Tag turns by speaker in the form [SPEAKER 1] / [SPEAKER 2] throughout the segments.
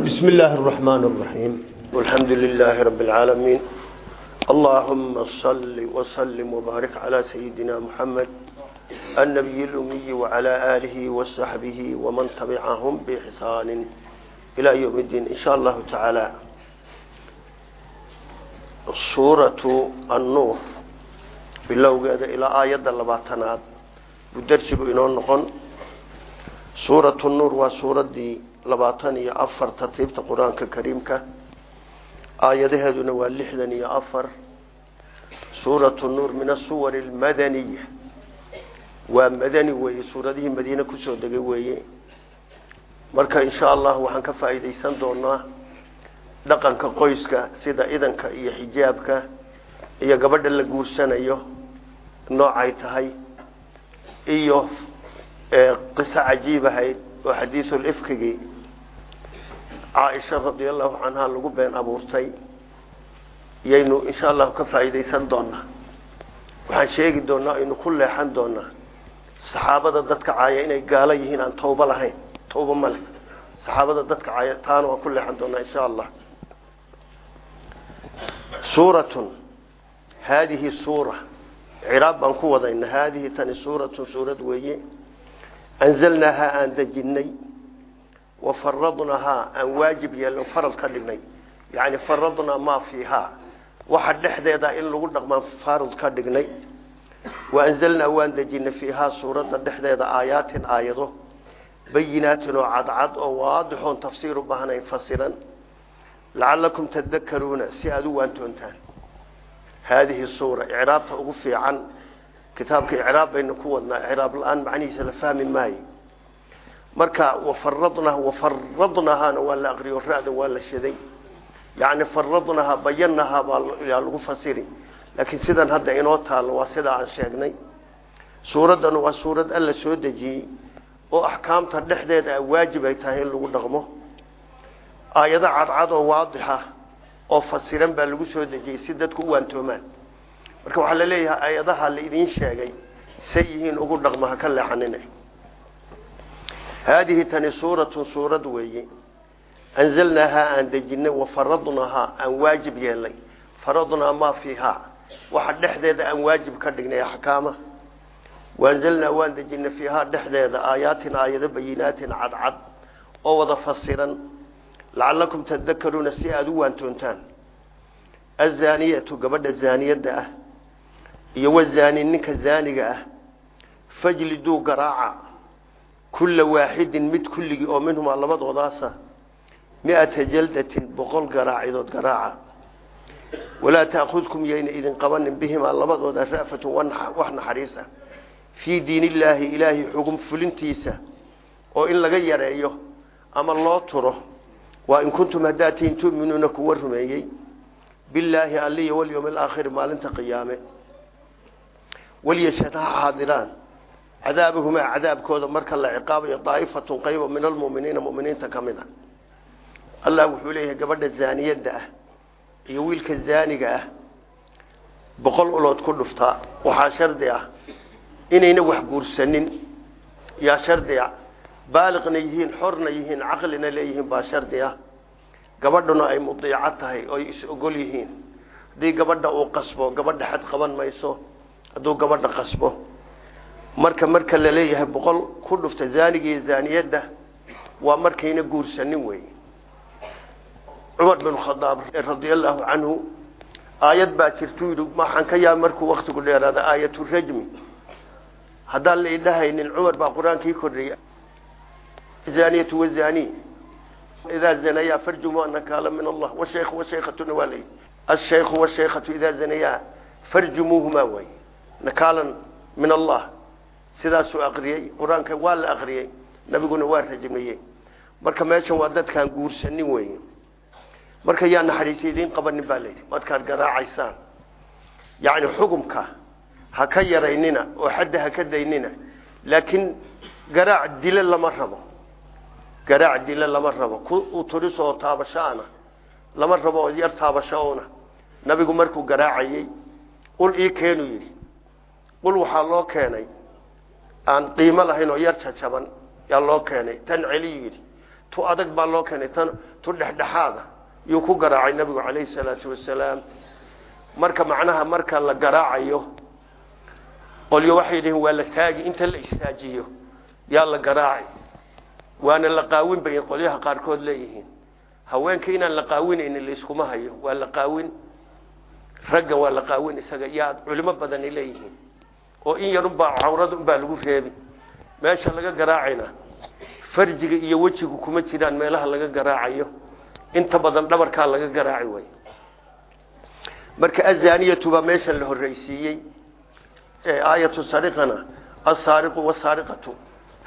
[SPEAKER 1] بسم الله الرحمن الرحيم والحمد لله رب العالمين اللهم صل وسلم وبارك على سيدنا محمد النبي الأمي وعلى آله وصحبه ومن تبعهم بإحسان إلى يوم الدين إن شاء الله تعالى سورة النور bilowgeeda ilaa aayadda labaatanaad buu darsigu inoo noqon suuratu nuur waa suuraddii labaatan iyo afar tartiibta qur'aanka kariimka aayadaheeduna waa lixdan iyo afar. Suuratu nuur min asuwar almadaniya waa madani weeye suuradihii madiine ku soo degay weeye. Marka insha allah waxaan ka faa'iidaysan doonaa dhaqanka qoyska sida idanka iyo xijaabka iyo gabadha la guursanayo noocay tahay iyo qiso cajiib ahayd oo xadiisul ifkigii caaisha radi allahu canha lagu been abuurtay. Yaynu insha allahu ka faa'iidaysan doonaa. Waxaan sheegi doonaa aynu ku leexan doonaa. Saxaabada dadka caaya inay gaalo yihiin aan tawbo lahayn. Tawbo ma leh. Saxaabada dadka caaya taana waan ku leexan doonaa insha allah. Suuratun. Haadihi suura. Ciraab baan ku wadayna haadihi tani suuratun suurad weeye. Anzalnaahaa aan dejinay wa faradnahaa aan waajib yeelno farad ka dhignay. Yacni faradnaa maa fiihaa waxa dhexdeeda in lagu dhaqmaan farad ka dhignay. Wa anzalnaa waan dejinay fiihaa suuradda dhexdeeda aayaatin aayado. Bayinaatin oo cadcad oo waadixoon tafsiir u baahnayn fasiran lacalakum tadakaruuna si aada u waantoontaan haadihi suura icraabta ugu fiican. Kitaabka icraab baynu ku wadnaa icraab la'aan macnihiisa marka wafaradnaha wafaradnahaana waa la aqriyo ra-da waa la shaday yacni faradnaha bayanahaa baa lagu fasiri. Laakiin sidan hadda inoo taalo waa sidaa aan sheegnay. Suuraddan waa suurad alla soo dejiyey oo axkaamta dhexdeeda waajib ay tahay in lagu dhaqmo. Aayado cadcad oo waadixa oo fasiran baa lagu soo dejiyey si dadku u waantoomaan. Marka waxaa la leeyahay aayadaha la idiin sheegay say yihiin ugu dhaqmo ha ka leexanina haadihi tani suuratun suurad weeye anzalnaahaa aan dejinay wa faradnahaa aan waajib yeelnay faradnaa maa fiihaa waxa dhexdeeda aan waajib ka dhignay axkaama waanzalnaa waan dejinay fiihaa dhexdeeda aayaatin aayado bayinaatin cadcad oo wada fasiran lacalakum tadakaruuna si aada u waantoontaan azaaniyatu gabadha zaaniyadda ah iyo wazaani ninka zaaniga ah fajliduu garaaca kulla waaxidin mid kulligii oo minhumaa labadoodaasa mi-ata jaldatin boqol garaacidood garaaca. Walaa taakudkum yayna idin qabanin bihimaa labadooda ra'fatun wax naxariis ah. Fii diin illaahi ilaahay xugum fulintiisa oo in laga yareeyo ama loo turo waa in kuntum haddaad tihiin tu'minuuna kuwa rumeeyey billaahi aliya walyowmi alaakhiri maalinta qiyaame. Walyashhad ha xaadiraan cadaabahumaa cadaabkooda marka la ciqaabayo daa'ifatun qaybo min almu'miniina mu'miniinta ka mid a. Allah wuxuu leeyahay gabadha zaaniyadda ah iyo wiilka zaaniga ah. Boqol ulood ku dhuftaa waxaa shardi ah inayna wax guursanin. Yaa shardi ah baaliqna yihiin xorna yihiin caqlina leeyihiin baa shardi ah. Gabadhuna ay mudiico tahay oy is ogol yihiin. Haddii gabadha uu qasbo gabadha xad qaban mayso hadduu gabadha qasbo marka marka la leeyahay boqol ku dhufta zaaniga iyo zaaniyadda waa markayna guursanin wey cumar bin khadaab radia allahu canhu aayad baa jirtu yidhi ka yaaba markuu waktigu dheeraada aayatu rajmi. Haddaan la idhahaynin cumar baa qur'aankii kordhiyay zaniyatu wazani idaa zanayaa farjumu nakaala min allah washaykhu washaykhatuna waa layihi ashaykhu washaykhatu idaa zanayaa farjumuuhumaa way nakaalan min allah sidaasuu aqriyey qur'aanka waa la aqriyey nabiguna waa rajmiyey marka meeshan waa dadkaan guursanin wey marka yaa naxariisa idiin qabanin baa layidhi markaad garaacaysaan yacni xugumka ha ka yaraynina oo xadda ha ka daynina laakiin garaac dile lama rabo. Garaac dile lama rabo. Ku turis oo taabashaana lama rabo oo yar taabashoona nabigu markuu garaacayey qul ii keenu yidhi qul waxaa loo keenay aan qiimo lahayn oo yar jajaban yaa loo keenay. Tan celiyu yidhi tu adag baa loo keenay tan tu dhexdhexaada yuu ku garaacay nabigu calayhi salaatu wasalaam. Marka macnaha marka la garaacayo qolyo waxay dhihiin waa la taagi inta la istaajiyo yaa la garaaci waana la qaawin bay qolyaha qaarkood leeyihiin. Haweenka inaan la qaawinaynin layskuma hayo waa la qaawin. Ragga waa la qaawin isaga yaa culimo badani leeyihiin oo in yar unbaa cawrada unbaa lagu reebi. Meesha laga garaacayna farjiga iyo wejigu kuma jiraan meelaha laga garaacayo. Inta badan dhabarkaa laga garaaci way marka azaniyatu baa meeshan la horreysiiyey aayatu sariqana asaariqu wasaariqatu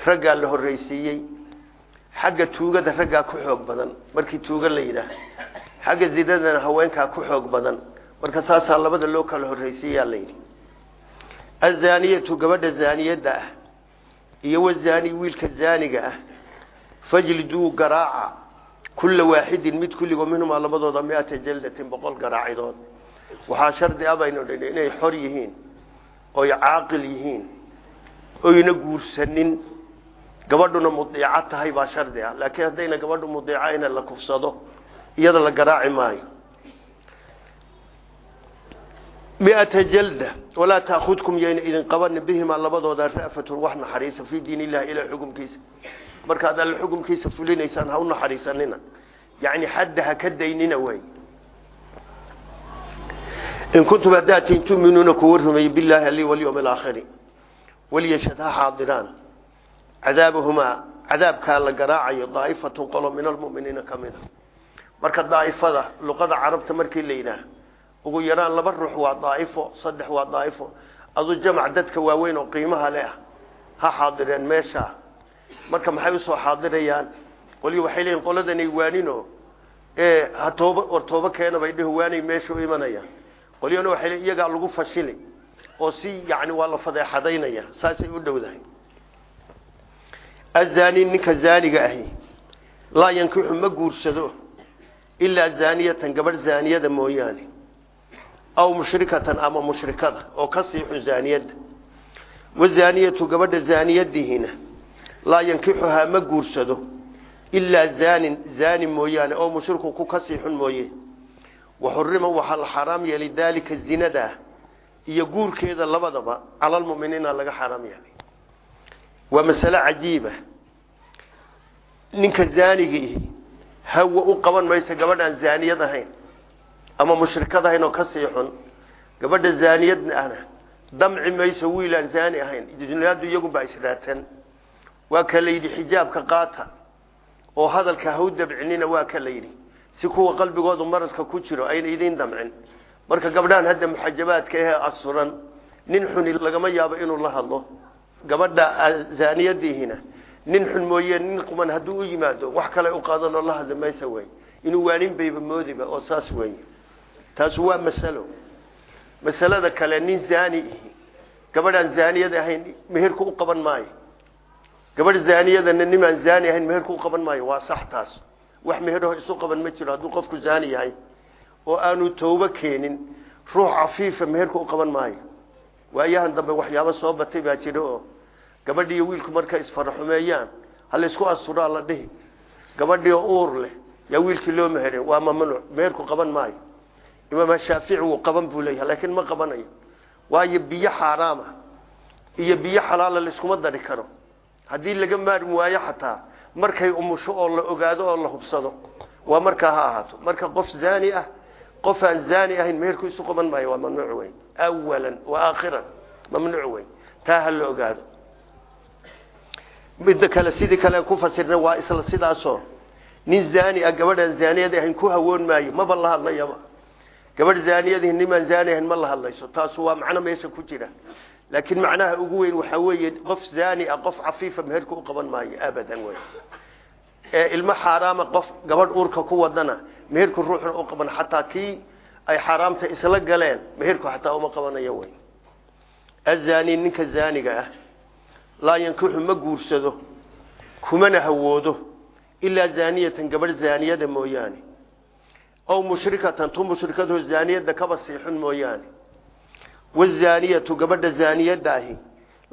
[SPEAKER 1] raggaa la horreysiiyey xagga tuugada raggaa ku xoog badan markii tuuga la yidhaah xagga zidadana haweenkaa ku xoog badan. Marka saasaa labada loo kala horreysiiyaa la yidhi azaniyatu gabadha zaaniyadda ah iyo wazaani wiilka zaaniga ah fajliduu garaaca kulla waaxidin mid kulligoo minhumaa labadooda miata jaldatin boqol garaacidood waxaa shardi a baynu dhin inay xor yihiin oy caaqil yihiin oyna guursanin gabadhuna mudiico tahay baa shardi ah laakiin haddayna gabadhu mudiico ina la kufsado iyada la garaaci maayo miata jalda walaa taakudkum yayna idin qabanin bihimaa labadooda ra'fatun wax naxariisa fii diin illahi ilaa xukumkiisa markaad alle xukumkiisa fulinaysaan ha u naxariisanina yani xadda ha ka daynina wey in kuntum hadaatin tuminuuna kuwa rumeeyey billahi ali walyawm alaakhiri walyashhad ha xaadiraan cadaabahumaa cadaabkaa la garaacayo daa'ifatun qolo min almuminiina ka mid a marka daa'ifada luqada carabta markii la yidhaah ugu yaraan laba ruux waa daa'ifo saddex waa daa'ifo. Adu jamac dadka waaweyn oo qiimaha leh ha xaadireen meesha. Marka maxay u soo xaadirayaan? Qolyo waxay leeyihiin qoladanay waanino ha tooba war tooba keena bay dhihi waanay meesha u imanayaan qolyana waxay iyagaa lagu fashili oo si yacni waa la fadeexadaynaya saasay u dhowdahay. Azaani ninka zaaniga ahi laa yankixu ma guursado ilaa zaaniyatan gabadh zaaniyada mooyaane aw mushrikatan ama mushrikada oo ka siixu zaaniyadda. Wazaaniyatu gabadha zaaniyadihiina laa yankixuhaa ma guursado ilaa zaanin zaani mooyaane oo mushrikun ku ka siixun mooye. Waxurima waxaa la xaaraam yeelay daalika zinadaa iyo guurkeeda labadaba cala lmuminiina laga xaaraam yeelay. Waa masale cajiiba ninka zaaniga ihi hawa u qaban maysa gabadhaan zaaniyad ahayn ama mushrikad ahayn oo ka sii xun gabadha zaaniyadna ahna damci mayso wiilaan zaani ahayn dunyadu iyagunbaa israatan waa ka yidhi xijaabka qaata oo hadalka ha u dabcinina waa ka yidhi. Si kuwa qalbigoodu maradka ku jiro ayna idiin damcin. Marka gabdhahan hadda muxajabaadka ahee asuran nin xuni lagama yaabo inuu la hadlo. Gabadha zaaniyadiihina nin xun mooye nin quman hadduu u yimaado wax kale u qaadanoo la hadli maysa wey inuu waanin bayba moodiba oo saas wey taas waa masalo. Masalada kale nin zaani ihi. Gabadhaan zaaniyad ahayn meherka u qaban maayo. Gabadh zaaniyadana nimaan zaani ahayn meherka u qaban maayo. Waa sax taas. Wax meherho isu qaban ma jiro hadduu qofku zaani yahay oo aanu toobo keenin ruux cafiifa meherka u qaban maayo. Waayahan dambe waxyaabo soo batay baa jira oo gabadhi iyo wiilku markay isfaraxumeeyaan halaysku asuraa la dhihi. Gabadhii oo uur leh yaa wiilkii loo meherin waa mamnuuc. Meherku qaban maayo imaam shaafici wuu qaban buu leeyahay laakiin ma qabanayo. Waayo biyo xaaraama iyo biyo xalaala laiskuma dari karo. Haddii laga maarmi waayo xataa markay umusho oo la ogaado oo la hubsado waa markaa ha ahaato. Marka qof zaani ah qof aan zaani ahayn meherku isu qaban maayo waa mamnuuc weyn. Awalan wa aakhiran mamnuuc weyn. Taa ha la ogaado. Midda kale sidii kale ku fasirna waa isla sidaasoo nin ah la hadlayaba gabadh zaaniyadihi nimaan zaani ma la hadlayso taasu waa macno meesha ku jira. Laakiin macnaha ugu weyn waxaa weeye qof zaani ah qof cafiifa meherka u qaban maayo abadan wey ilmo xaaraama qof gabadh uurka ku wadana meherku ruuxna u qaban xataa kii ay xaaraamta isla galeen meherku xataa uma qabanayo wey azaani ninka zaaniga ah laa yankixu ma guursado kumana hawoodo ilaa zaaniyatan gabadh zaaniyada mooyaane aw mushrikatan tu mushrikadoo zaaniyada kaba siixun mooyaane wazaaniyatu gabadha zaaniyada ahi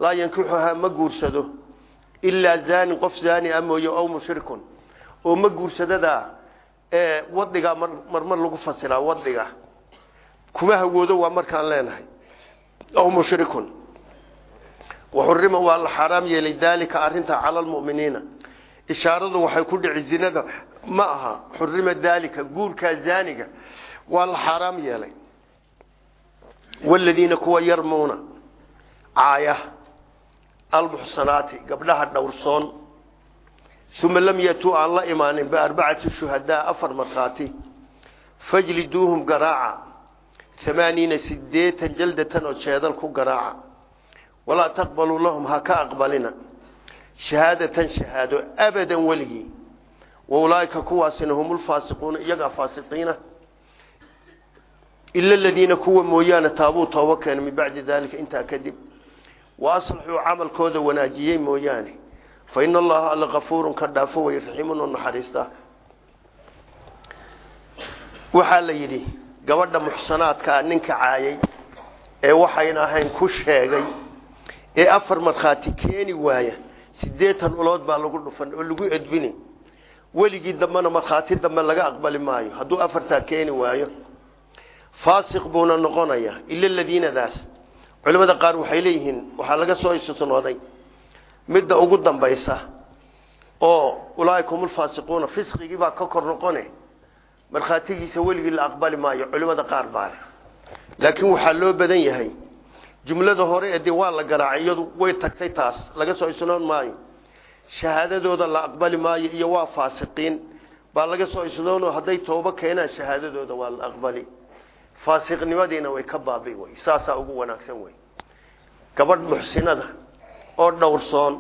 [SPEAKER 1] laa yankixuhaa ma guursado ilaa zaanin qof zaani ah mooye aw mushrikun oo ma guursadada ee wadhiga marmar lagu fasiraa wadhiga kuma hawoodo waa markaan leenahay aw mushrikun waxurima waa la xaaraam yeelay daalika arintaa cala lmuminiina ishaaradu waxay ku dhici zinada ma aha xurima daalika guurkaa zaaniga waa la xaaraam yeelay. Waladiina kuwa yarmuuna caaya almuxsanaati gabdhaha dhowrsoon uma lam yatuu aan la imaanin biarbacati shuhadaa afar markhaati fajliduuhum garaaca amaaniina sideetan jaldatan oo jeedal ku garaaca. Walaa taqbaluu lahum ha ka aqbalina. Shahaadatan shahaado abadan weligii waulaaika kuwaasina hum lfaasiquuna iyagaa faasiqiina ila aladiina kuwa mooyaane taabuu tooba keena min bacdi daalika intaa kadib wa aslaxuu camalkooda wanaajiyey mooyaane fa ina allaha alla kafuurun ka dhaafo way raxiimun oo naxariista waxaa la yidhi gabadha muxsanaadkaa ninka caayay ee waxayna ahayn ku sheegay ee afar markhaati keeni waaya siddeetan ulood baa lagu dhufan oo lagu edbini weligii dambena markhaati dambe laga aqbali maayo. Hadduu afartaa keeni waayo faasiq buuna noqonayaa ila aladiinadaas culimmada qaar waxay leeyihiin waxaa laga soo istisnooday midda ugu dambaysa oo ulaaika hum lfaasiquuna fisqigii baa ka kor noqone markhaatigiisa weligii la aqbali maayo culimmada qaar baale laakiin waxaa loo badan yahay jumlada hore ee dee waa la garaacay iyadu way tagtay taas laga soo isnoon maayo shahaadadooda la aqbali maayo iyo waa faasiqiin. Baa laga soo isnoono hadday toobo keenaan shahaadadooda waa la aqbali. Faasiqnimadiina way ka baabi wey saasaa ugu wanaagsan wey gabadh muxsinada oo dhowrsoon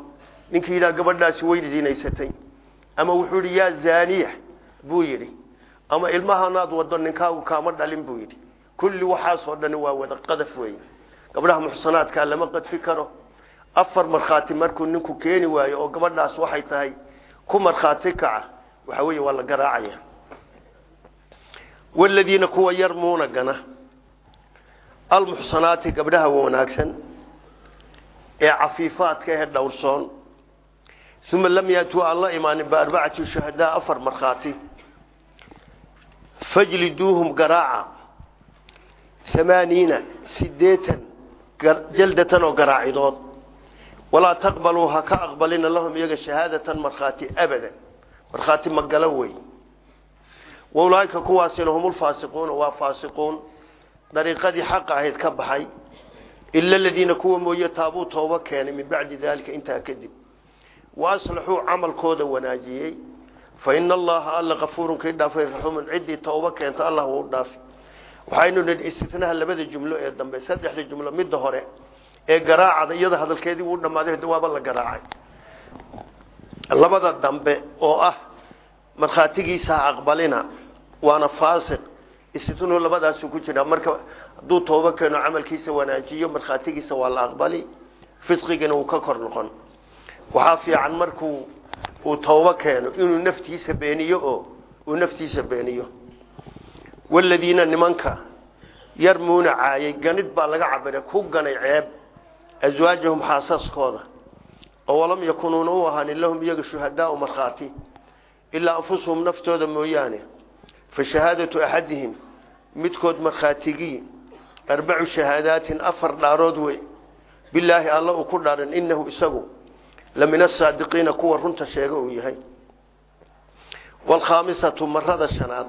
[SPEAKER 1] ninkii yidhaha gabadhaasi way ama wuxuu yidhi yaa zaaniya buu yidhi. Ama ilmahanaad wado ninkaagu kaama dhalin buu yidhi. Kulli waxaasoo dhani waa wada qadaf wey gabdhaha muxsanaadkaa lama qadfi karo afar markhaati markuu ninku keeni waayo oo gabadhaas waxay tahay ku markhaati kaca. Waxa weeye waa la garaacaya. Waladiina kuwa yarmuuna gana. Almuxsanaati gabdhaha wanaagsan ee cafiifaadka ee dhowrsoon. Uma lam yaatuu aan la imaanin biarbacati shuhadaa afar markhaati. Fajliduuhum garaaca. Amaaniina sideetan jaldatan oo garaacidood walaa taqbaluu ha ka aqbalina lahum iyaga shahaadatan markhaati abadan markhaati magalo wey waulaaika kuwaasina hum lfaasiquuna waa faasiquun. Dariiqadii xaqa ahayd ka baxay. Ila aladiina kuwa mooye taabuu tooba keenay min bacdi daalika intaa kadib. Wa aslaxuu camalkooda wanaajiyey. Fa ina allaha alla kafuurun kii dhaafay raxuumun ciddii tooba keenta allah wuu dhaafi. Waxaynu nihi labada jumlo ee dambe saddexda jumlo hore ee garaacada iyada hadalkeedii wuu dhammaaday waaba la garaacay. Labada dambe oo ah markhaatigiisa ha aqbalina waana faasiq. Istitnuhu labadaasuu ku jiraa marka hadduu toobo keeno camalkiisa wanaajiyo markhaatigiisa waa la aqbali fisqigana wuu ka kor noqon. Waxaa fiican markuu uu toobo keeno inuu naftiisa beeniyo oo uu naftiisa beeniyo. Waladiina nimanka yarmuuna caayay ganid baa laga cabiray ku ganay ceeb aswaajahum xaasaskooda oo walam yakunuuna u ahaanin lahum iyaga shuhadaau markhaati ilaa anfusuhum naftooda mooyaane fa shahaadatu axadihim midkood markhaatigii arbacu shahaadaatin afar dhaarood wey bilaahi alla uu ku dhaaran inahu isagu la min asaadiqiina kuwa runta sheega uu yahay waalkhaamisatu marada shanaad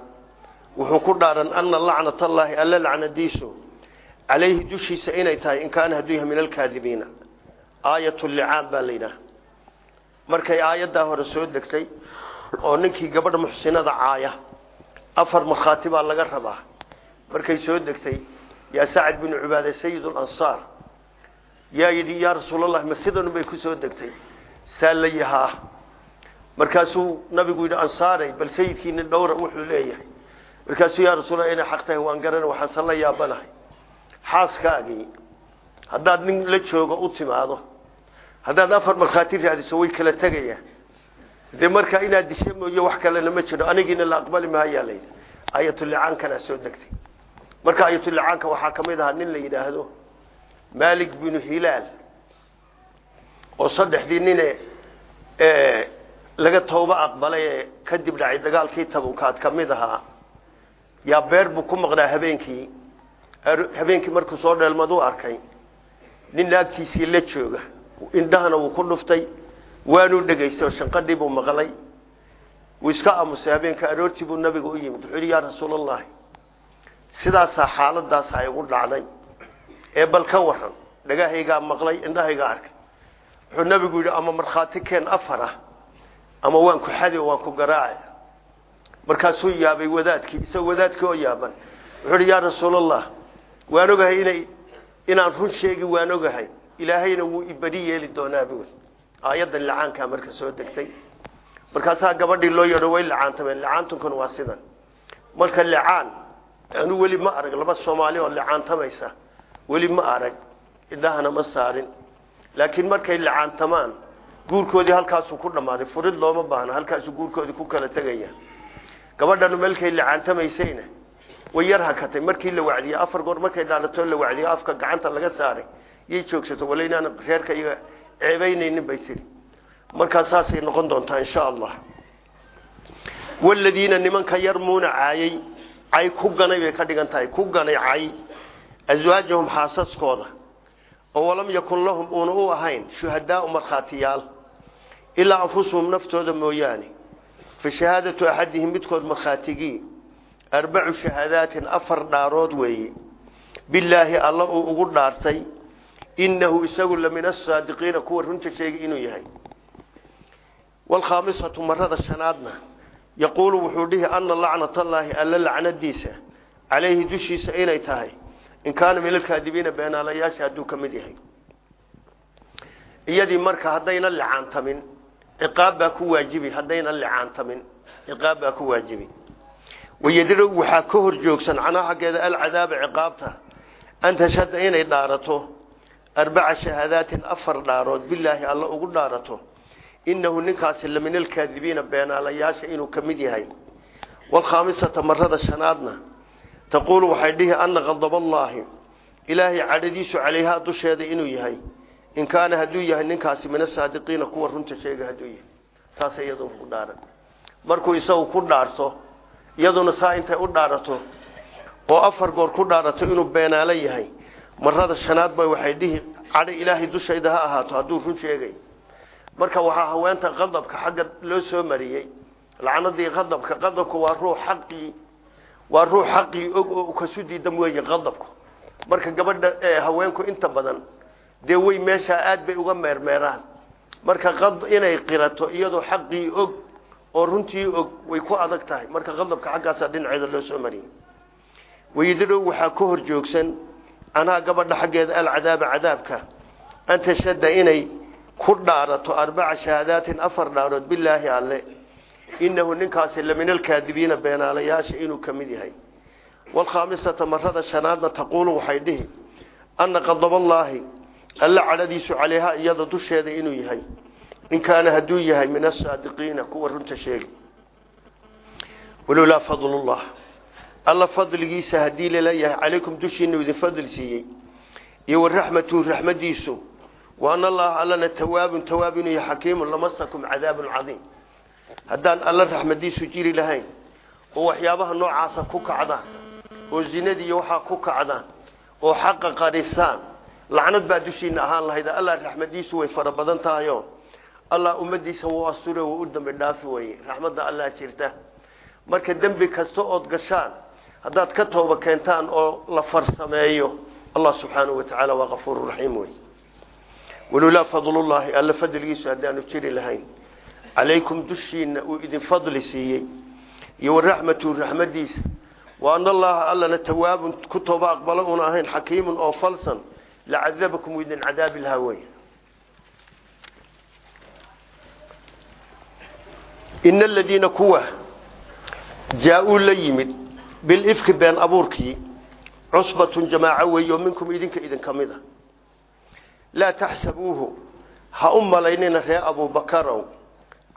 [SPEAKER 1] wuxuu ku dhaaran ana lacnat allaahi alla lacnadiisu calayhi dushiisa inay tahay in kaana hadduu yahay min alkaadibiina aayat licaan baa la yidhaah markay aayaddaa hore soo degtay oo ninkii gabadha muxsinada caaya afar markhaati baa laga rabaa markay soo degtay yaa sacad binu cubaade sayid lansaar yaa yidhi yaa rasuulallah ma sidanu bay ku soo degtay saa la yahaa markaasuu nabigu yidhi ansaaray bal sayidkiina dhowra wuxuu leeyahay markaasuu yaa rasuulla inay xaq waan garana waxaansan la yaabanahay xaaskaagii haddaad nin la joogo u timaado haddaad afar markhaati raadiso way kala tegayaan dee markaa inaad dishe wax kalena ma jiro. Anigiina la aqbali maayaa layidhi. Ayatulicaankanaa soo degtay. Marka ayatulicaanka waxaa ka mid ahaa nin la yidhaahdo malik binu hilaal oo saddexdii nine laga tooba aqbalay kadib dhacay dagaalkii tabukaad ka ahaa. Yaa beer buu ku maqnaa habeenkii habeenkii markuu soo dheelmaduu arkay nin naagtiisii la jooga indhahana wuu ku dhuftay waanuu dhegaystay oo shanqadhii buu maqlay. Wuu iska aamusay habeenka aroortii buu nabiga u yimid wuxuu yihi yaa rasuulallahi sidaasaa xaaladaas ay ugu dhacday ee bal ka waran dhagahaygaa maqlay indhahaygaa arkay. Wuxuu nabigu yidhi ama markhaati keen afar ah ama waan ku xadi waan ku garaaca markaasuu yaabay wadaadkii isagoo wadaadkii oo yaaban wuxuu ihi yaa rasuulallah waan ogahay inay inaan run sheegi waan ogahay. Ilaahayna wuu iberi yeeli doonaa buul aayaddan lacaankaa marka soo degtay. Markaasaa gabadhii loo yeedho way lacaantameen lacaantunkuna waa sidan. Marka licaan anu weli ma arag laba soomaali oo licaantamaysa weli ma arag indhahana ma saarin. Laakiin markay licaantamaan guurkoodii halkaasuu ku dhammaaday. Furid looma baahno halkaasuu guurkoodii ku kala tegaya. Gabadhanu melkay licaantamaysayna way yar hakatay. Markii la wacdiyey afar goor markay dhaalato la wacdiyo afka gacanta laga saaray yay joogsato. Wala inaan reerka iyaga ceebaynaynin bay tiri. Markaa saasay noqon doontaa insha allah. Waladiina nimanka yarmuuna caayay. Cay ku ganay bay ka dhigan tahay. Ku ganay cay aswaajahum xaasaskooda. Oo walam yakun lahum uuna u ahayn shuhadaau markhaatiyaal. Ilaa anfusuhum naftooda mooyaane. Fa shahaadatu axadihim midkood markhaatigii arbacu shahaadaatin afar dhaarood weeye bilaahi alla uu ugu dhaartay innahu isagu la min asaadiqiina kuwa runta sheegay inuu yahay waalkhaamisatu marada shanaadna yaquulu wuxuu dhihi ana lacnatallaahi alla lacnadiisa calayhi dushiisa inay tahay in kaana min alkaadibiina beenaalayaasha hadduu ka mid yahay iyadii marka haddayna licaantamin ciqaab baa ku waajibi haddayna licaantamin ciqaab baa ku waajibi wayadiro waxaa ka hor joogsan canaa xaggeeda alcadaaba ciqaabta an tashhada inay dhaarato arbaca shahaadaatin afar dhaarood bilaahi alla ugu dhaarato innahu ninkaasi la min alkaadibiina beenaalayaasha inuu ka mid yahay. Waalkhaamisata marada shanaadna taquulu waxay dhihi ana qadaballaahi ilaahay cadhadiisu calayhaa dusheeda inuu yahay. In kaana hadduu yahay ninkaasi min asaadiqiina kuwa runta sheega hadduu yahay. Saasay iyadu ku dhaaran. Markuu isagu ku dhaarto iyaduna saa intay u dhaarato oo afar goor ku dhaarato inuu beenaalo yahay marada shanaad ba waxay dhihi cadho ilaahay dushayda ha ahaato hadduu run sheegay. Marka waxaa haweenta qadabka xagga loo soo mariyey lacnadii qadabka qadabka waa ruux xaqii waa ruux xaqii og oo kasu diidan weeye qadabku. Marka gabadha haweenku inta badan dee way meeshaa aad bay uga meermeeraan. Marka inay qirato iyadoo xaqii og oo runtii og way ku adag tahay. Marka qadabka xaggaasaa dhinaceeda loo soo mariyey. Wayididhow waxaa ka hor joogsan anaa gabadha xaggeeda alcadaaba cadaabka. An tashhada inay ku dhaarato arbaca shahaadaatin afar dhaarood bilaahi alle. Innahu ninkaasi la min beenaalayaasha inuu ka mid yahay. Waalkhaamisata marada shanaadna taquulu waxay dhihi anna qadaballaahi alla cadhadiisu calayhaa iyada dusheeda inuu yahay in kaana hadduu yahay min asaadiqiina kuwa runta sheegi walowlaa fadlullah alla fadligiisa haddii la leeyahay calaykum dushiina idin fadl siiyey iyo waraxmatuhu raxmadiisu wa ana allaha allana tawaabun tawaab inuu yahay xakiimun lamasakum cadaabun cadiim haddaan alla raxmadiisu jiri lahayn oo waxyaabaha noocaasa ku kacdaan oo zinadii iyo waxaa ku kacdaan oo xaqa qarisaan lacnad baa dushiina ahaan lahayd allah raxmadiisu way fara badan tahayo allah ummadiisa wuu asture wuu u dambi dhaafi weye raxmadda allah jirta. Marka dembi kasta ood gashaan haddaad ka tooba keentaan oo la farsameeyo allah subxaanahu wa tacaala waa kafuuru raxiim wey. Walulaa fadlullaahi alla fadligiisu haddaanu jiri lahayn calaykum dushiina uu idin fadli siiyey. Iyo waraxmatu raxmadiisa. Wa ana allaha allana tawaabun ku tooba aqbalo una ahayn oo falsan. Lacadabakum idin cadaabi ina aladiina kuwa jaa-uu la yimid bilifki been abuurkii cusbatun jamaaco weeye oo minkum idinka idinka mid a. Laa taxsabuuhu ha u malaynina reer abubakarow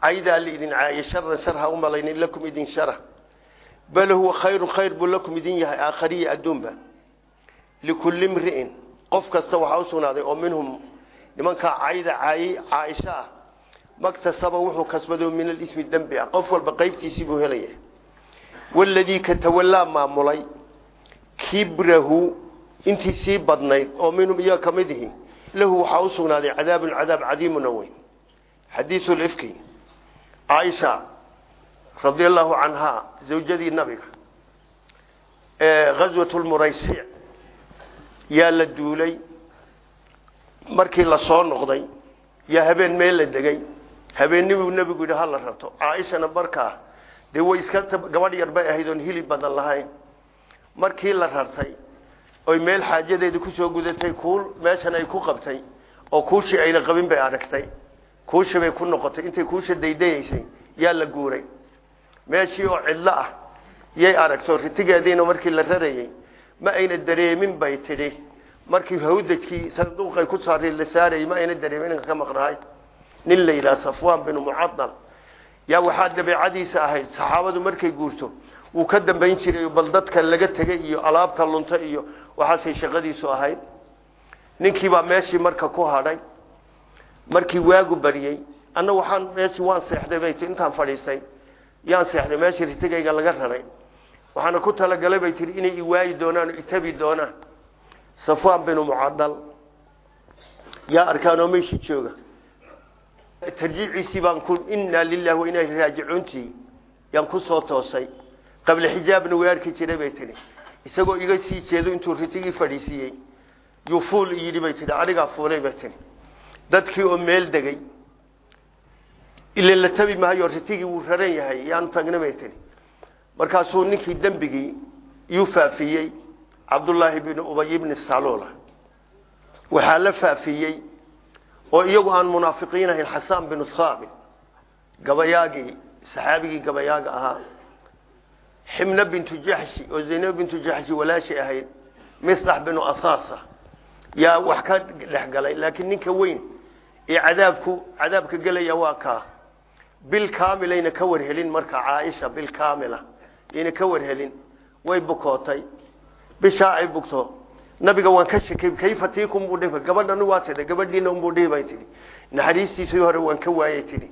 [SPEAKER 1] caydaa liidin caaye sharan shar ha u malaynin lakum idin shara. Bal huwa khayru khayr buu lakum idin yahay aakhariya adduunba. Likulli mri'in qof kasta waxaa u sugnaaday oo minhum nimankaa cayda caayey maktasaba wuxuu kasbado min alismi dembi ah qof walba qaybtiisii buu helaya. Waladii ka tawallaa maamulay kibrahu intii sii badnayd oo minhum iyaga ka mid ihi lahu waxaa u sugnaaday cadaabun cadaab cadiimuna weyn. Xadiiu lifki caaisha radia allahu canhaa zawjadii nabiga ee ghaswat lmuraysic yaa la duulay. Markii la soo noqday yaa habeen meel la degay habeennibu nebigu yidhi hala rabto caaishana markaa dee way iska gabadh yar bay ahayd oon badan lahayn. Markii la rartay oy meel xaajadeedi ku soo gudatay kuul meeshan ay ku qabtay oo kuushii ayna qabin bay aragtay. Kuushi bay ku noqotay intay kuusha daydayaysay yaa la guuray. Meeshii oo cidlo ah yay aragto ritigeediina markii la rarayey ma ayna dareemin bay tidhi. Markii hawdajkii sanduuqay ku saartay la saarayay ma ayna dareemin inka ka maqnahay nin la yidhaha safwaan binu mucadal yaa waxaa dabeecadiisa ahayd saxaabadu markay guurto wuu ka dambayn jiray bal dadka laga tegay iyo alaabta lunta iyo waxaasay shaqadiisu ahayd. Ninkiibaa meeshii marka ku hadhay markii waagu bariyey anna waxaan meeshii waan seexday bay tii intaan fadhiistay. Yaan seexday meeshii ritigayga laga raray. Waxaana ku talagalay bay tihi inay iwaayi doonaan oo itabi doonaan. Safwaan binu mucadal yaa arkaanoo meeshii jooga tarjiiciisii baan ku inaa lilahi wa inaa ilaihi raajicuuntii yaan ku soo toosay. Qabla xijaabna way arki jiray bay tihi isagoo iga sii jeedo intuu ritigii fadhiisiiyey yuu fuul yidhi bay tihi anigaa fuulay bay tihi dadkii oo meel degay ila la tabi maayo ritigii wuu raran yahay yaanu tagna bay tihi markaasuu ninkii dembigii yuu faafiyey cabdullaahi binu ubay bni saluula. Waxaa la faafiyey oo iyagu aan munaafiqiin ahayn xasaan binu haabit gabayaagii saxaabigii gabayaaga ahaa. Ximna bintu jaxshi oo zaynab bintu jaxshi walaashi ahayd mislax binu asaasa. Yaa wax ka dhex galay laakiin ninka weyn ee cadaabku cadaabka gelaya waa kaa. Bil kaamilayna ka warhelin marka caaisha bil kaamila yayna ka warhelin way bukootay. Bishaa ay bugto nabiga waan ka shakay kayfa tiikum buu dhihi gabadhan waa tidhi gabadhiina unbuu dhihi bay tidhi. Naxariistiisii hore waan ka waayay tidhi.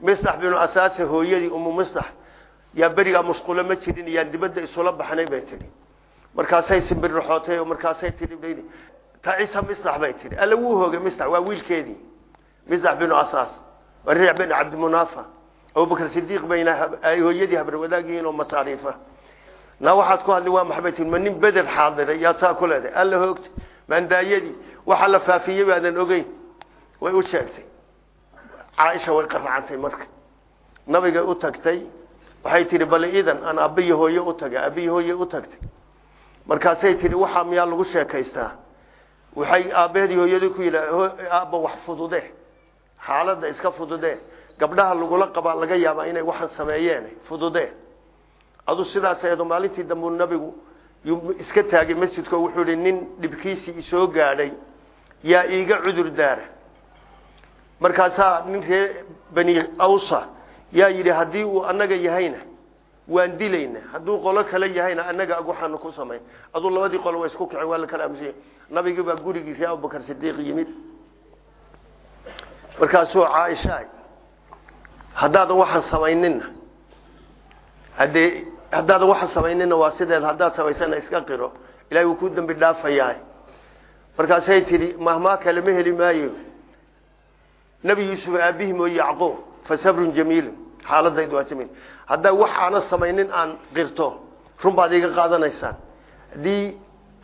[SPEAKER 1] Mislax binu asaasa hooyadii umu mislax yaa berigaa musqulo ma jirin yaan dibadda isula baxnay bay tidhi. Markaasay simbirraxootay oo markaasay tidhi tacisa mislax bay tidhi. Alla wuu hoogay mislax waa wiilkeedii. Mislax binu asaas riic bin cabdimunaafa abubakr sidiiq bayna ay hooyadii habarwadaagihiin oo masaariifa na waxaad ku hadli waa maxbay tii ma nin beder xaadiray yaad saa ku leedahay alla hoogta maandaayadii waxa la faafiyey baadan ogeyn. Way u sheegtay. Caaisha way qaracantay marka. Nabigay u tagtay waxay tihi bal idan aan aabbiyi hooye u tagay aabbiyi hooye u tagtay. Markaasay tihi waxaa miyaa lagu sheekaystaa? Waxay aabbaheedii hooyadii ku yidha aabba wax fudude. Xaaladda iska fudude. Gabdhaha lagula qabaa laga yaabaa inay waxaan sameeyeen fudude adu sidaas ayado maalintii dambu nabigu iska taagay masjidka oo wuxuu ihi nin dhibkiisii isoo gaadhay yaa iiga cudur daara. Markaasaa nin ree bani awsa yaa yidhi haddii uu annaga yahayna waan dilayna. Hadduu qolo kale yahayna annaga ag waxaanu ku samayn. Aduu labadii qolo waa isku kicin waa la kala aamusanya nabigii baa gurigii ree abubakar sidiiq yimid. Markaasuu caaisha haddaadan waxaan samaynina haddee haddaadan waxaan samaynina waa sideed haddaad samaysana iska qiro. Ilahay wuu ku dambi dhaafayaa. Markaasay tidhi mahmaa kale ma heli maayo. Nebi yuusuf aabbihi mooye yacquub fa sabrun xaaladaydu waa jamiil haddaa wax aanan aan qirto run iga qaadanaysaan. Haddii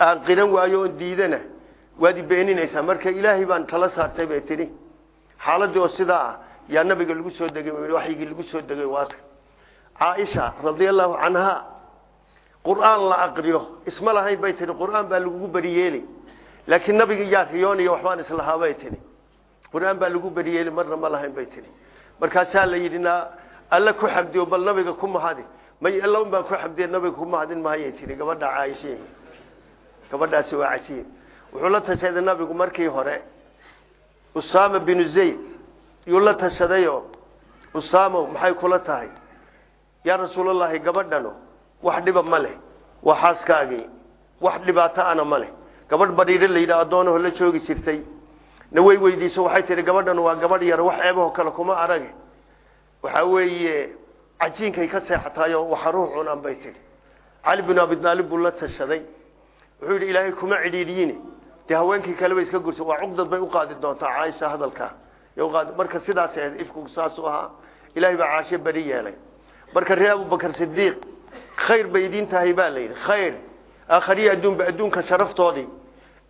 [SPEAKER 1] aan qiran waayo diidana waad i beeninaysaa marka ilaahay baan tala saartay bay tidhi. Xaaladii oo sidaa ah nabiga lagu soo degay? Waxyigii lagu soo degay waata caaisha radia allahu canha qur'aan la aqriyo. Isma lahayn bay tihi qur'aan baa lagugu beriyeeli. Laakiin nabiga yaa riyooniyo waxbaan islahaa bay tihi qur'aan baa lagu beriyeeli marna ma lahayn bay tihi markaasaa la yidhi na alla ku xamdiyo bal nabiga ku mahadi. May alla un baan ku xamdiya nabiga ku mahadin mahayay tihi gabadha caaisha gabadhaasi waa cajiib wuxuu la tashaday nabigu markii hore. Usaama binu zayd yuu la tashadayoo usaamo kula tahay yaa rasuulallaahi gabadhano wax dhiba ma leh. Waa xaaskaagii wax dhibaato ana ma leh. Gabadh badhiidho la yidhaha addoonaho la joogi jirtay. Na way weydiiso waxay tihi gabadhan waa gabadh yar wax ceebahoo kale kuma arage. Waxaa weeye cajiinkay ka seexataayoo waxa ruux cunaan bay tihi cali bin abidaalib buu la tashaday. Wuxuu yidhi ilaahay kuma cidhiidhiyine dee haweenkii kaleba iska gursa waa cugdad bay uqaadi doontaa caaisha hadalkaa marka sidaas ahayd ifku yeelay marka reer abubakar sidiiq khayr bay tahay baa la khayr aakhariya adduunba adduunka sharaftoodii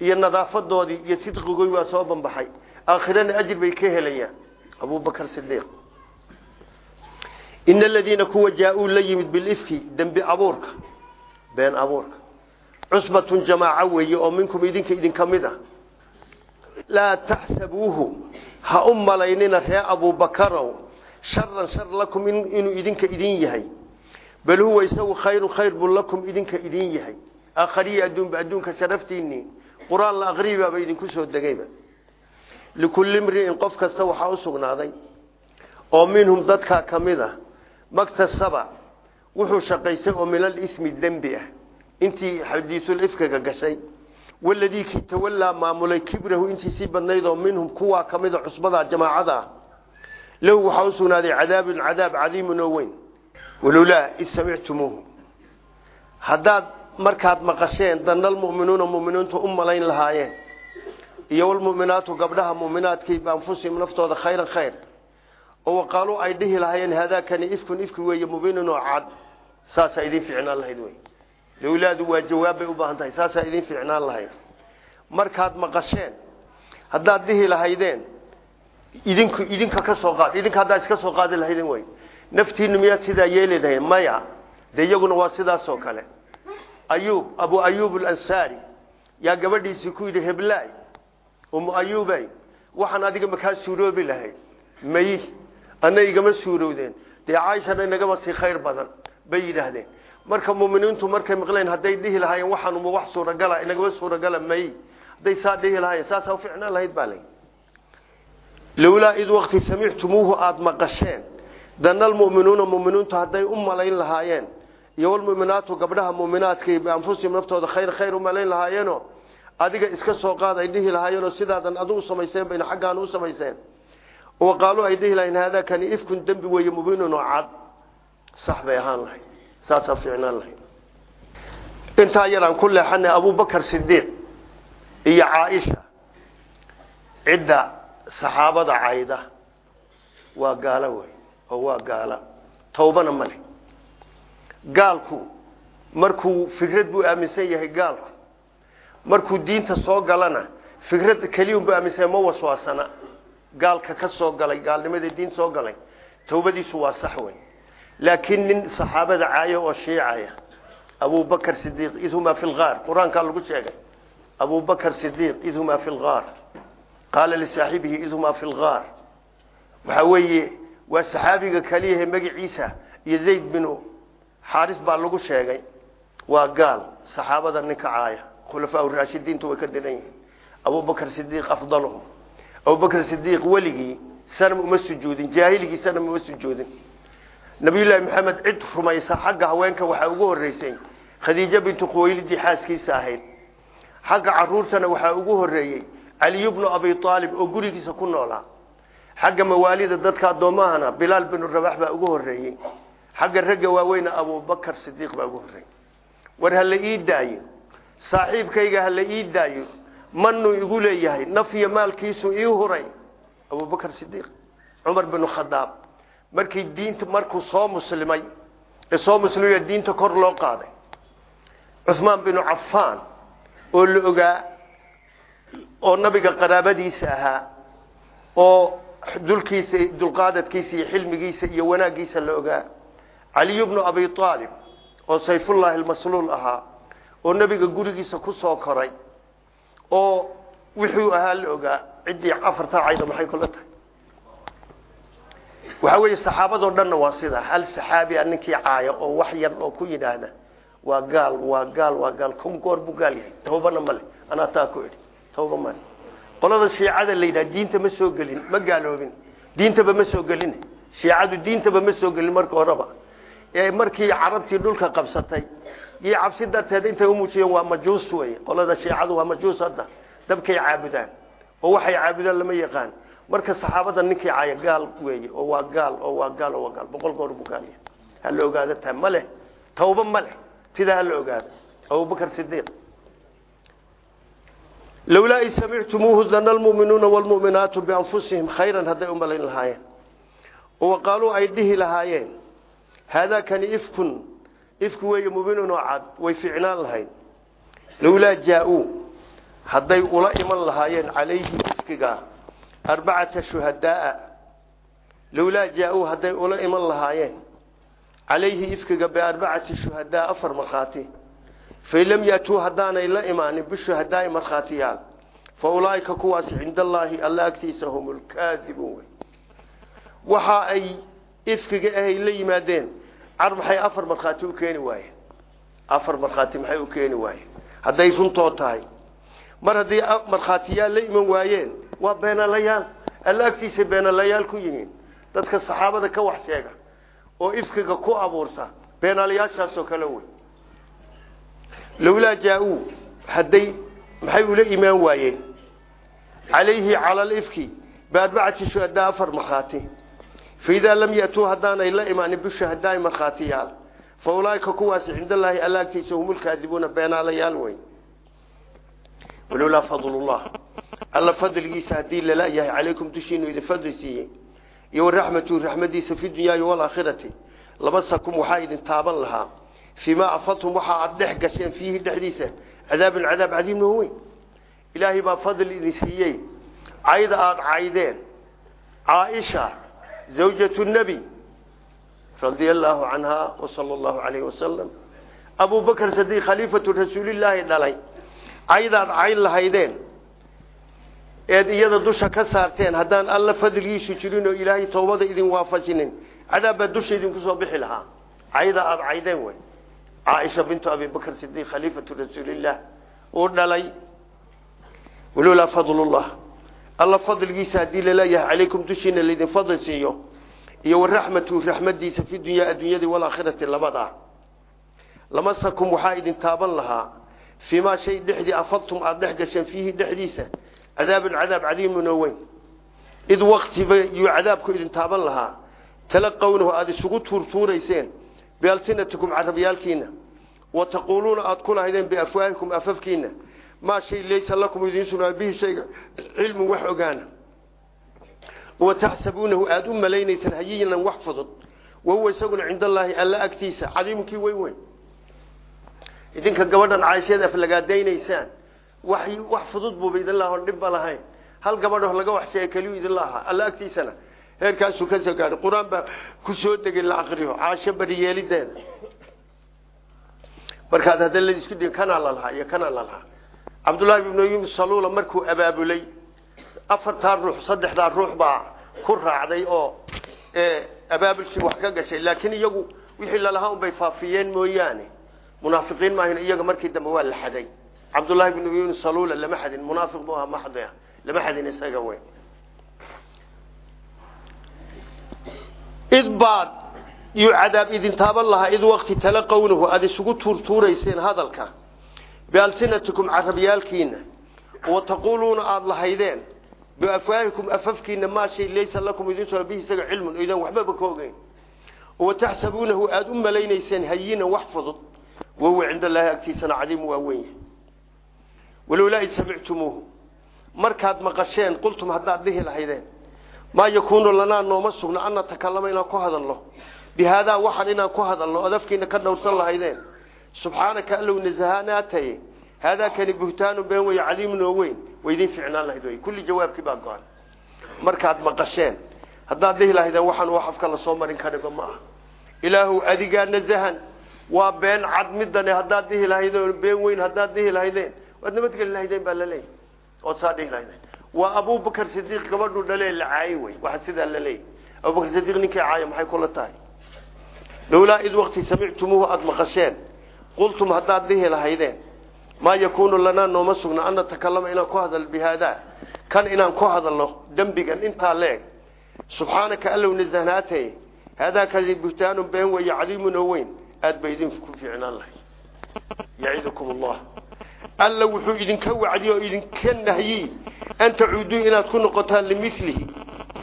[SPEAKER 1] iyo nadaafadoodii iyo sidqigoy waa soo banbaxay. Aakhirana ajir bay ka helayaan. Abubakar sidiiq ina aladiina kuwa jaa-uu la yimid bilifki dembi abuurka been abuurka. Cusbatun jamaaco weeye oo minkum idinka idinka mid ah. Laa ha u malaynina ree abubakarow sharan shar lakum inuu idinka idin yahay. Bal huwa isagu khayru khayr buu lakum idinka idin yahay. Aakhariya adduunba adduunka sharaftiinii qur'aan la aqribaaba idinku soo degayba likulli mri'in qof kasta waxaa u oo minhum dadkaa ka mid ah wuxuu shaqaystay oo min alismi dembi ah. Intii xadiisul ifkaga gashay. Waladii kii tawallaa maamulay kibrahu intiisii badnayd oo minhum kuwaa ka mida cusbada jamaacada ah lahu waxaa u sugnaaday cadaabun cadaab cadiimun oo weyn. Walowlaa id samictumuuhu haddaad markaad maqasheen dana almu'minuuna mu'miniintu u malayn lahaayeen iyo walmu'minaatu gabdhaha mu'minaadkii bianfusihim naftooda khayran khayr oo waqaaluu ay dhihi lahaayeen haadaakani ifkun ifki weeye mubiinun oo cad. Saasaa idin fiicnaan lahayd wey lowlaadu waa jawaab bay u baahan tahay saasaa idin fiicnaan lahayd. Markaad maqasheen haddaad idinku idinka ka soo qaad idinka haddaad iska soo qaadi lahaydeen wey naftiinu miyaad sidaa yeeli maya. Dee waa sidaasoo kale. Ayuub abu ayuub alansaari yaa gabadhiisii ku yidhi heblaay umu ayuubay waxaan adiga makaa suuroobi lahayd may ana igama suurowdeen. Dee caaishana inagama sii khayr badan bay yidhaahdeen. Marka muminiintu markay maqleen hadday dhihi lahaayeen waxaanuma wax suuragala inagama suuragala may. Hadday saa dhihi lahaayeen saasaa u ficnaan lahayd baa lay lowlaa id waqti samictumuuhu aada maqasheen dana almu'minuuna muminiintu hadday u malayn lahaayeen iyo walmu'minaatu gabdhaha mu'minaadkii bianfusihim naftooda khayr khayr u malayn lahaayeenoo adiga iska soo qaad ay dhihi lahaayeenoo sidaadan adigu samayseen bayna xaggaan u samayseen oo qaaluu ay dhihi lahayn haadaakani ifkun dembi weeye mubiinun oo cad sax bay ahaan lahayd saasaa fiicnaan lahayd intaa yaraan ku leexanay saxaabada cayda. Waa gaalo wey oo waa gaala. Tawbana male gaalku markuu fikrad buu aaminsan yahay gaalku. Markuu diinta soo galana fikrad keliyun buu aaminsan ma waswaasana. Gaalka ka soo galay gaalnimadii diin soo galay tawbadiisu waa sax wey laakiin nin saxaabada caayo oo shiicaya abubakr sidiiq id humaa fi lgaar qur'aankaa lagu sheegay. Abubakr sidiiq id humaa fi lgaar qaala lisaaxibihi id humaa fi lgaar. Waxaa weeye waa saxaabiga kaliyahe magaciisa iyo zayd binu xaaris baa lagu sheegay. Waa gaal saxaabada ninka caaya khulafaa raashidiintu way ka diran yihiin. Abubakr sidiiq afdaluhum abubakr sidiiq weligii sanam uma sujuudin jaahiligii sanam uma sujuudin. Nabiyullaahi maxamed cid rumaysa xagga haweenka waxaa ugu horeysay khadiijo bintu khuwaylidii xaaskiisa ahayd. Xagga caruurtana waxaa ugu horeeyey caliyu bnu abi aalib oo gurigiisa ku noolaa. Xagga mawaalida dadka addoomahana bilaal binu rabax baa ugu horeeyey xagga ragga waaweyna abubakar sidiiq baa ugu horreeyey. War ha la ii daayo. Saaxiibkayga ha la ii daayo. Manuu igu leeyahay. Naf iyo maalkiisu ii huray. Abubakar sidiiq cumar binu khadaab. Markii diinta markuu soo muslimay ee soo muslimaya diinta kor loo qaaday. Cuhmaan binu cafaan oo oo nabiga qaraabadiisa ahaa oo dulkiisa dulqaadadkiisa iyo xilmigiisa iyo wanaaggiisa la ogaa. Caliyu bnu abi aalib oo sayfullaahi almasluul ahaa oo nebiga gurigiisa ku soo koray oo wuxuu ahaa la ogaa. Ciddii afartaa cayda maxay kula tahay? Waxaa weeye saxaabadoo dhanna waa sidaa hal saxaabi a ninkii caaya oo wax yar oo ku yidhaahda waa gaal waa gaal waa gaal. Kun goor buu gaal yahay. Tawbana male anaa taa ku tawba male qolada shiicada la yidhaha diinta ma soo gelin ma gaaloobin. Diintaba ma soo gelin. Shiicadu diintaba ma soo gelin marka horeba. Ee markii carabtii dhulka qabsatay iyo cabsi darteed intay umuujiyeen waa majuus wey qolada shiicadu waa majuus hadda. Dabkay caabudaan oo waxay caabudaan lama yaqaan. Marka saxaabada ninkii caaya gaal weeye oo waa gaal oo waa gaal oo waa gaal. Boqol goor buu gaal yahay ha la ogaado taa tawba ma leh. Sidaa ha la ogaado. Abubakar sidiiq lowlaa id samictumuuhu dana almu'minuuna waalmu'minaatu bianfusihim khayran hadday u malayn lahaayeen oo qaaluu ay dhihi lahaayeen haadaakani ifkun ifku weeye mubinun oo cad way ficnaan lahayd lowlaa jaa-uu hadday ula iman lahaayeen calayhi ifkiga arbacata shuhadaaa lowlaa jaa-uu hadday ula iman lahaayeen calayhi ifkiga biarbacati shuhadaa afar markhaati fain lam yaatuu haddaanay la imaanin bishuhadaai markhaatiyaal fa ulaaika kuwaas cinda allaahi alla agtiisa hum lkaadibuun wey waxa ay ifkiga ahay la yimaadeen car maxay afar markhaati u keeni waayeen afar markhaati maxay u keeni waayeen hadday runtoo tahay mar haddii markhaatiyaal la iman waayeen waa beenalayaal alla agtiisa beenalayaal ku yihiin dadka saxaabada ka wax sheega oo ifkiga ku abuurta beenaalayaashaasoo kale lowlaa jaa-uu hadday maxay ula imaan waayeen calayhi cala alifki biarbacati shuhadaa afar markhaati faidaa lam yatuu haddaanay la imaanin bishuhadaai markhaatiyaal fa ulaaika kuwaasi cind allaahi alla agtiisa hum lkaadibuuna beenaalayaal wey walowlaa fadlullah alla fadligiisa haddii lala yahay calaykum dushiinu idin fadli siiyey iyo waraxmatu raxmadiisa fi dunyaai walaakhirati labasakum waxaa idin taaban lahaa fii maa afadtum waxa aada dhex gasheen fiihi dhexdiisa cadaabun cadaab cadiimna weyn ilaahay baa fadli idin siiyey cayda aada caydeen caaisha zawjatu nebi radia allaahu canha wasala allahu calayhi wasalam abu bakr sadiiq khaliifatu rasuulillaahi dhalay caydaad cayn lahaydeen eed iyada dusha ka saarteen haddaan alla fadligiisu jirin oo ilaahay towbada idin waafajinin cadaab baa dusha idinku soo bixi caaisha bintu abi bakr sidiiq khaliifatu rasuulillaah uu dhalay walowlaa fadlullah. Alla fadligiisa haddii la leeyahay calaykum dushiina laydin fadli siiyo iyo waraxmatu raxmadiisa fi dunyaa adduunyadii walaakhirati labada. Lamasakum waxaa idin taaban lahaa fii maa shay dhexdii afadtum aada dhex gasheen fiihi dhexdiisa cadaabun cadaab cadiimun oo weyn. Id waktiba yuu cadaabku idin taaban lahaa talaqownahu aada isugu tuurtuurayseen bialsinatikum carabyaalkiina wa taquuluuna aada ku lahaydeen biafwaahikum afafkiina maa shay laysa lakum idiin sugnaa bihi shayga cilmun wax ogaana wa taxsabuunahu aada u malaynaysaan hayinan wax fudud wahuwa isaguna cinda allaahi alla agtiisa cadiimunkii weyn weyn idinka gabadhan caaisheed aflagaadaynaysaan wax wax fudud buuba idin laha heerkaasuu ka soo gaadhay qur'aan baa ku soo degay la aqriyo caasho bariyeelideeda markaad hadda la isku dhiin kanaa la lahaa iyo kanaa la lahaa. Cabdullaahi ibnu yumi saluula markuu abaabulay afartaa ruux saddexdaa ruux baa ku raacday oo abaabulkii wax ka gashay. Laakiin iyagu wixii lalahaa unbay faafiyeen mooyaane. Munaafiqiin maahin iyaga markii dambe waa la xaday. Cabdullaahi ibnu yumi saluula lama xadin munaafiq buu ahaa maxdi ah lama xadin isaga weyn id baad. Yuu cadaab idin taaban lahaa id wakti talaqownahu aada isugu tuurtuurayseen hadalka. Bialsinatikum carabyaalkiina wa taquuluuna aada lahaydeen biafwaahikum afafkiina maa shay laysa lakum idin soo bihi isaga cilmun idan waxbaba ka ogeyn wa taxsabuunahu aada u malaynayseen hayinan wax fudud. Wahuwa cinda allaahi agtiisana cadiimu waa weyn walowlaa id samictumuuhu. Markaad maqasheen qultum haddaad maa yakuunu lanaa nooma sugna an natakalama inaan ku hadalno. Bihaadaa waxaan inaan ku hadalno ood afkiina ka dhowrsan lahaydeen. Subxaanaka allow nasahaanaataye haadaa kani buhtaanu been wey cadiimun oo weyn. Way idiin ficnaan lahayd wey kulli jawaabkii baa go-an. Markaad maqasheen haddaad dhihi lahaydeen waxaan wax afka la soo marin ka dhigo ma ah ilaahu adigaa nasahan waa been cad midane haddaad dhihi lahaydeen been weyn haddaad dhihi lahaydeen. Waad nabadgeli lahaydeen baa laleeyahy ood saa waa abubakar sidiiq gabadhuu dhalee la caayey wey waxa sidaa la leeyahy abubakar sidiiq ninkii caaya maxay kula tahay? Lowlaa id wakti samictumuuhu aada maqasheen. Qultum haddaad dhihi lahaydeen maa yakuunu lanaa nooma sugna an natakalama inaan ku hadal bihaadaa kan inaan ku hadalno dembigan intaa leeg. Subxaanaka allow nasahnaatay haadaa kasi buhtaanu been weeye cadiimun oo weyn. Bay yacidukum allah alla wuxuu idinka wacdiye oo idinka nahyi an tacuuduu inaad ku noqotaan limilihi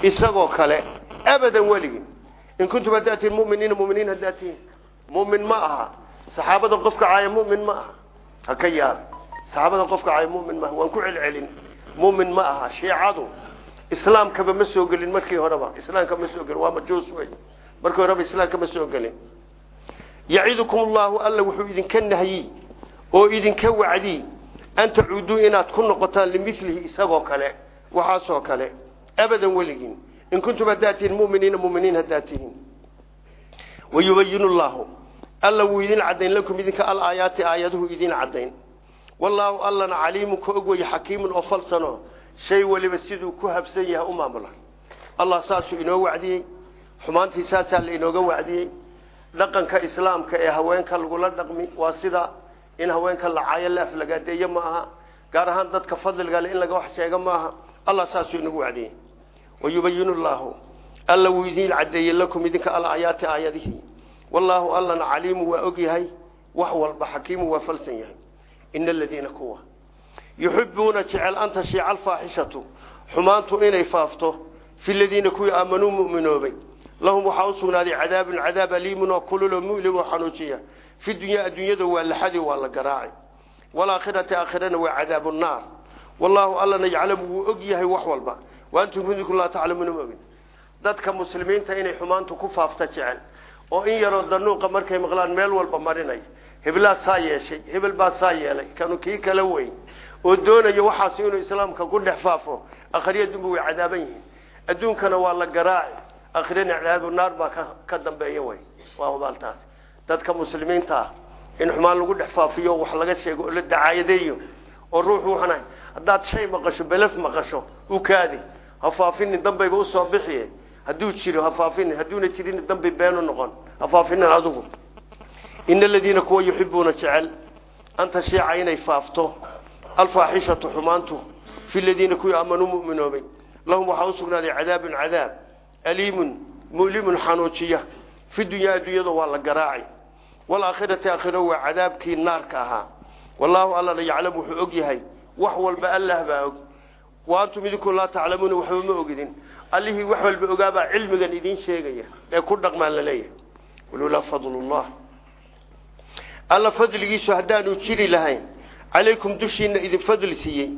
[SPEAKER 1] isagoo kale abadan weligin. In kuntum haddaad tihiin muminiina muminiin haddaad mumin ma aha. Saxaabada qofka caaya mumin ma aha. Ha ka yaab saxaabada qofka caaya mumin maaha waan ku celcelin. Mumin ma aha. Shiicadu islaamkaba ma soo gelin markii horeba. Islaamka ma soo gelin. Waa majuus wey markii horeba islaamka ma soo gelin. Yacidukum alla wuxuu idinka nahyi oo idinka wacdi an tacuuduu inaad ku noqotaan limilihi isagoo kale waxaasoo kale abadan weligin. In kuntum haddaad tihiin muminiina muminiin haddaad tihiin wayubayinu llahu alla wuu idin caddayn lakum idinka alaayaati aayaduhu idin caddayn. Wallaahu allana caliimun ka og weye oo falsano shay waliba siduu ku habsan yahay u maamula. Allah saasuu inoo wacdiyey xumaantii saasaa la inooga wacdiyey. Dhaqanka islaamka ee haweenka lagula dhaqmi waa sida in haweenka la caayo la aflagaadeeye ma aha gaar ahaan dadka fadliga le in laga wax sheega ma aha allah saasuu inagu wacdiyey. Wayubayinu llaahu alla wuu idiin lakum idinka alaayaati aayadihii wallaahu allana caliimu waa og yahay wax walba xakiimu waa falsan yahay. Ina aladiina kuwa yuxibuuna jecel an tashiica alfaaxishatu xumaantu inay faafto fi ladiina kuwii aamanuu mu'minoobay. Lahum waxaa u sugnaaday cadaabun cadaab aliimun oo kululoo mu'lim oo xanuujiya fi dunyaa adduunyada waa laxadi waa la garaacay walaakhirati aakhirana waa cadaabu naar wallaahu allana yaclamu wuu og yahay wax walba wa antum idinku laa taclamuuna ma ogin dadka muslimiinta inay xumaantu ku faafta jecel oo in yaroo danuuqa markay maqlaan meel walba marinay hebelaa saa yeeshay hebel baa saa yeelay kanu kii kala weyn oo doonayo waxaas inuu islaamka ku dhex faafo akhriyadunba way cadaaban yihiin adduunkana waa la garaaci baa ka dambeeya dadka muslimiinta ah in xumaan lagu dhex faafiyo wax laga sheego oo la dacaayadeeyo oo ruuxu waxana haddaad shay maqasho belef maqasho u kaadi ha faafinin dambayba u soo bixiye hadduu jiro ha faafinin jirin dambay beenu noqon. Ha adigu ina aladiina kuwa yuxibuuna jecel an tashiica inay faafto alfaaxishatu xumaantu fi ladiina kuwii aamanuu mu'minoobay. Lahum waxaa u sugnaaday cadaabun cadaab aliimun mu'limun xanuujiya. Fi dunyaa adduunyada waa la garaaci walaakhirati aakhiro waa cadaabkii naarka ahaa. Wallaahu allana yaclam wuxuu og yahay wax walba allah baa og. Wa antum idinku laa taclamuuna waxba ma ogidin. Allihii wax walba ogaabaa cilmigan idiin sheegaya ee ku dhaqmaan la leeyahay. Walulaa fadlullah. Alla fadligiisu haddaanu jiri lahayn calaykum dushiina idin fadli siiyey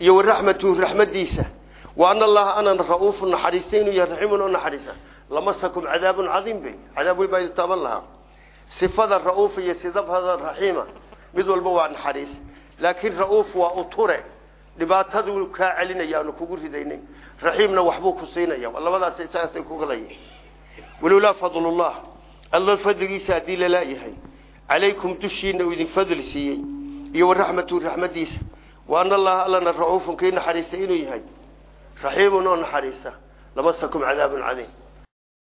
[SPEAKER 1] iyo waraxmatuhu raxmadiisa wa ana allaha anan ra'uufu naxariista inuu yahay raxiimun sifada ra'uuf iyo sidafada raxiima mid walba waa naxariis laakiin ra'uuf waa uture dhibaataduu kaa celinaya aanu kugu ridaynay raxiimna waxbuu ku siinaya labadaas saasay kugalaya walowlaa fadlullah alla fadligiisa haddii lalaayahay calaykum dushiina uu idin fadli siiyey iyo waraxmatu raxmadiisa wa ana allaha allana ra'uufun kii naxariista inuu yahay raxiimun oo naxariista lamasakum cadaabun cadiim